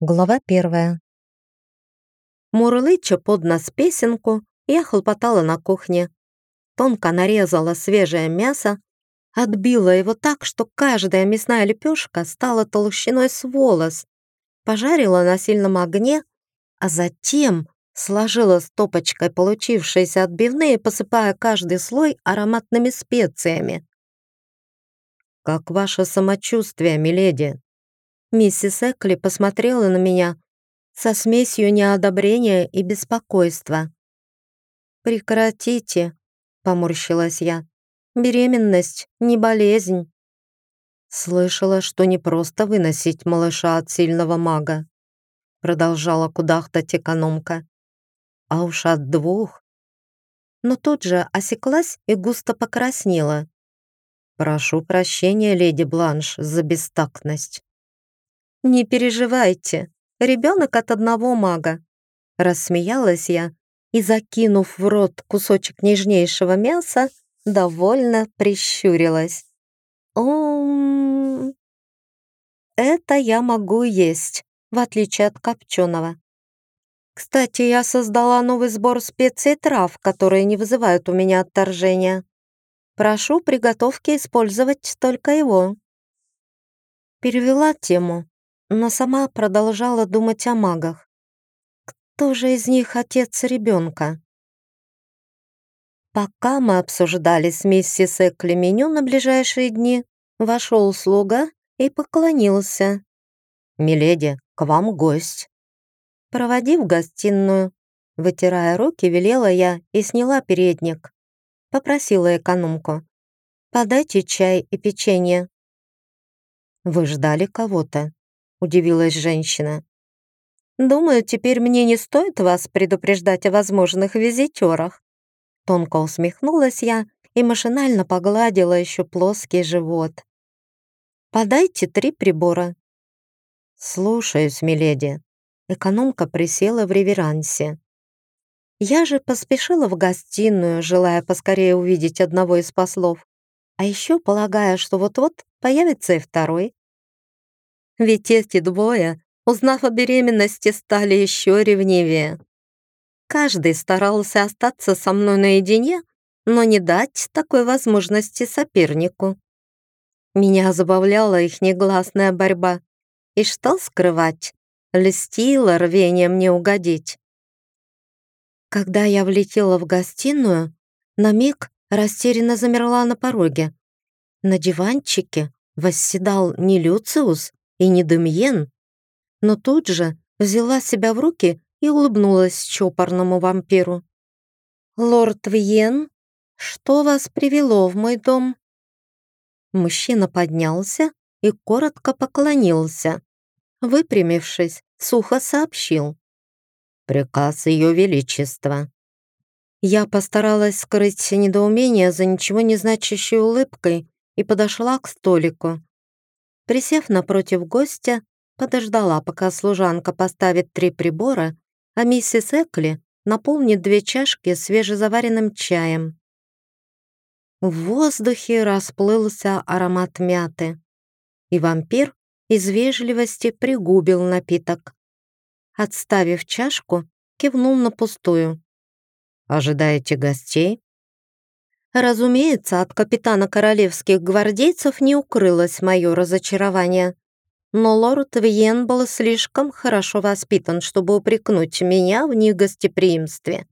Глава первая. Мурлыча под нас песенку, я хлопотала на кухне. Тонко нарезала свежее мясо, отбила его так, что каждая мясная лепешка стала толщиной с волос, пожарила на сильном огне, а затем сложила стопочкой получившиеся отбивные, посыпая каждый слой ароматными специями. «Как ваше самочувствие, миледи?» Миссис Экли посмотрела на меня со смесью неодобрения и беспокойства. «Прекратите», — поморщилась я. «Беременность не болезнь». Слышала, что не просто выносить малыша от сильного мага. Продолжала кудахтать экономка. А уж от двух. Но тут же осеклась и густо покраснела. «Прошу прощения, леди Бланш, за бестактность». «Не переживайте, ребенок от одного мага», рассмеялась я и, закинув в рот кусочек нежнейшего мяса, довольно прищурилась. «Ом... Это я могу есть, в отличие от копченого. Кстати, я создала новый сбор специй и трав, которые не вызывают у меня отторжения. Прошу при готовке использовать только его». Перевела тему но сама продолжала думать о магах. Кто же из них отец ребенка? Пока мы обсуждали с миссис Экли меню на ближайшие дни, вошел слуга и поклонился. «Миледи, к вам гость». «Проводи в гостиную». Вытирая руки, велела я и сняла передник. Попросила экономку. «Подайте чай и печенье». «Вы ждали кого-то?» Удивилась женщина. «Думаю, теперь мне не стоит вас предупреждать о возможных визитерах». Тонко усмехнулась я и машинально погладила еще плоский живот. «Подайте три прибора». «Слушаюсь, миледи». Экономка присела в реверансе. Я же поспешила в гостиную, желая поскорее увидеть одного из послов, а еще полагая, что вот-вот появится и второй. Ведь эти двое, узнав о беременности, стали еще ревнивее. Каждый старался остаться со мной наедине, но не дать такой возможности сопернику. Меня забавляла их негласная борьба. И что скрывать? Льстило рвение мне угодить. Когда я влетела в гостиную, на миг растерянно замерла на пороге. На диванчике восседал не Люциус, и не Демьен, но тут же взяла себя в руки и улыбнулась чопорному вампиру. «Лорд Вьен, что вас привело в мой дом?» Мужчина поднялся и коротко поклонился. Выпрямившись, сухо сообщил. «Приказ Ее Величества». Я постаралась скрыть недоумение за ничего не значащей улыбкой и подошла к столику. Присев напротив гостя, подождала, пока служанка поставит три прибора, а миссис Экли наполнит две чашки свежезаваренным чаем. В воздухе расплылся аромат мяты, и вампир из вежливости пригубил напиток. Отставив чашку, кивнул на пустую. «Ожидаете гостей?» Разумеется, от капитана королевских гвардейцев не укрылось мое разочарование. Но лорд Виен был слишком хорошо воспитан, чтобы упрекнуть меня в негостеприимстве.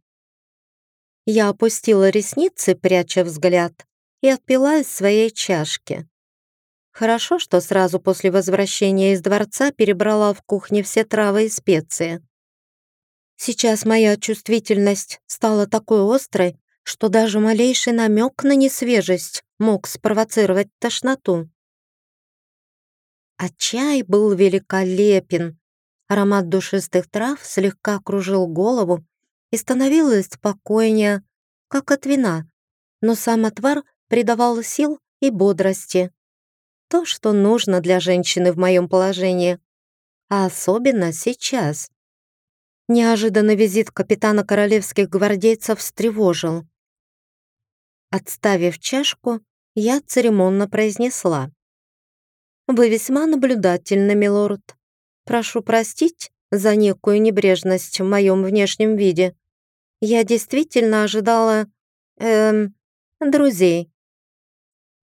Я опустила ресницы, пряча взгляд, и отпила из своей чашки. Хорошо, что сразу после возвращения из дворца перебрала в кухне все травы и специи. Сейчас моя чувствительность стала такой острой, что даже малейший намек на несвежесть мог спровоцировать тошноту. А чай был великолепен. Аромат душистых трав слегка кружил голову и становилось спокойнее, как от вина, но сам отвар придавал сил и бодрости. То, что нужно для женщины в моем положении, а особенно сейчас. Неожиданный визит капитана королевских гвардейцев встревожил. Отставив чашку, я церемонно произнесла. «Вы весьма наблюдательны, милорд. Прошу простить за некую небрежность в моем внешнем виде. Я действительно ожидала... эм... друзей».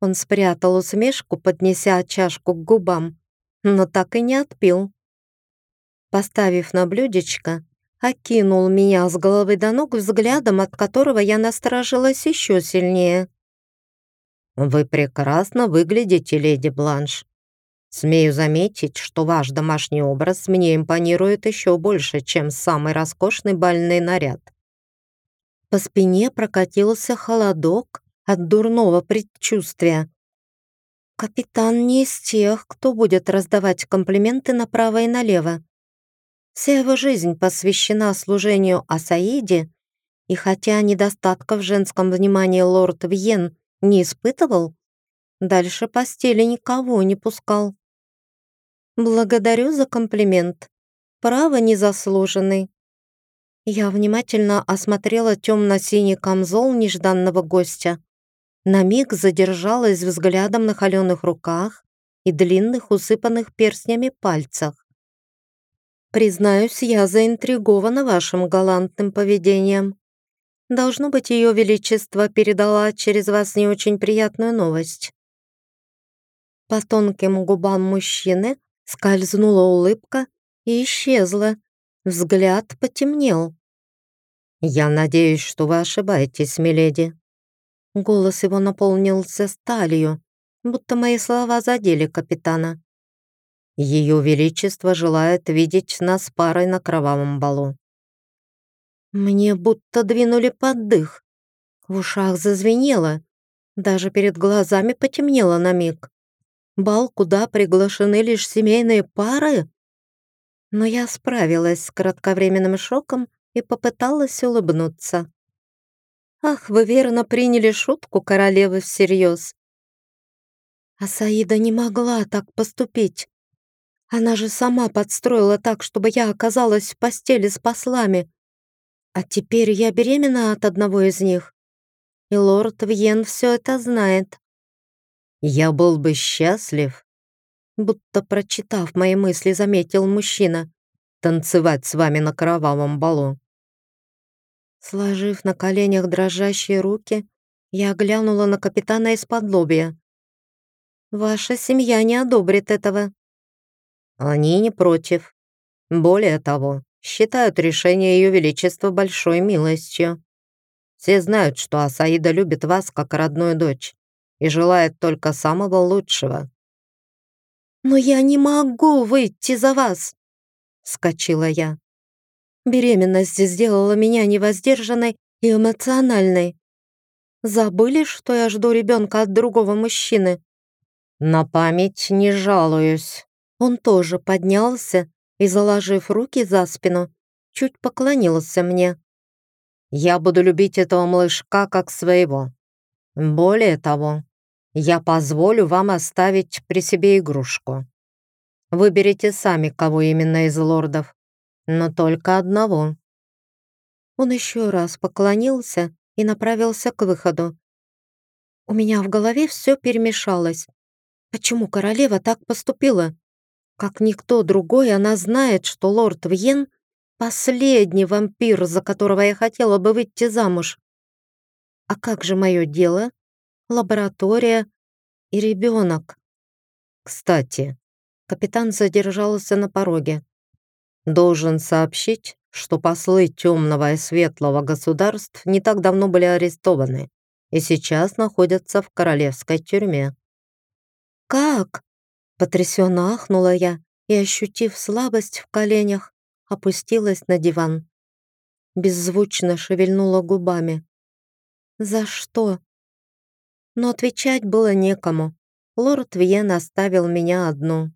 Он спрятал усмешку, поднеся чашку к губам, но так и не отпил. Поставив на блюдечко, окинул меня с головы до ног взглядом, от которого я насторожилась еще сильнее. «Вы прекрасно выглядите, леди Бланш. Смею заметить, что ваш домашний образ мне импонирует еще больше, чем самый роскошный бальный наряд». По спине прокатился холодок от дурного предчувствия. Капитан не из тех, кто будет раздавать комплименты направо и налево. Вся его жизнь посвящена служению Асаиде, и хотя недостатков в женском внимании лорд Вьен не испытывал, дальше постели никого не пускал. «Благодарю за комплимент. Право незаслуженный». Я внимательно осмотрела темно-синий камзол нежданного гостя. На миг задержалась взглядом на холеных руках и длинных, усыпанных перстнями пальцах. Признаюсь, я заинтригована вашим галантным поведением. Должно быть, Ее Величество передала через вас не очень приятную новость. По тонким губам мужчины скользнула улыбка и исчезла. Взгляд потемнел. «Я надеюсь, что вы ошибаетесь, миледи». Голос его наполнился сталью, будто мои слова задели капитана. Ее Величество желает видеть нас парой на кровавом балу. Мне будто двинули под дых. В ушах зазвенело. Даже перед глазами потемнело на миг. Бал, куда приглашены лишь семейные пары? Но я справилась с кратковременным шоком и попыталась улыбнуться. «Ах, вы верно приняли шутку королевы всерьез!» А Саида не могла так поступить. Она же сама подстроила так, чтобы я оказалась в постели с послами. А теперь я беременна от одного из них. И лорд Вьен все это знает. Я был бы счастлив, будто прочитав мои мысли, заметил мужчина, танцевать с вами на кровавом балу. Сложив на коленях дрожащие руки, я глянула на капитана из-под лобья. «Ваша семья не одобрит этого», они не против. Более того, считают решение Ее Величества большой милостью. Все знают, что Асаида любит вас как родную дочь и желает только самого лучшего. «Но я не могу выйти за вас!» — вскочила я. Беременность сделала меня невоздержанной и эмоциональной. Забыли, что я жду ребенка от другого мужчины? На память не жалуюсь. Он тоже поднялся и, заложив руки за спину, чуть поклонился мне. «Я буду любить этого малышка как своего. Более того, я позволю вам оставить при себе игрушку. Выберите сами, кого именно из лордов, но только одного». Он еще раз поклонился и направился к выходу. У меня в голове все перемешалось. Почему королева так поступила? Как никто другой, она знает, что лорд Вьен — последний вампир, за которого я хотела бы выйти замуж. А как же мое дело? Лаборатория и ребенок. Кстати, капитан задержался на пороге. Должен сообщить, что послы темного и светлого государств не так давно были арестованы и сейчас находятся в королевской тюрьме. «Как?» Потрясенно ахнула я и, ощутив слабость в коленях, опустилась на диван. Беззвучно шевельнула губами. «За что?» Но отвечать было некому. Лорд Вьен оставил меня одну.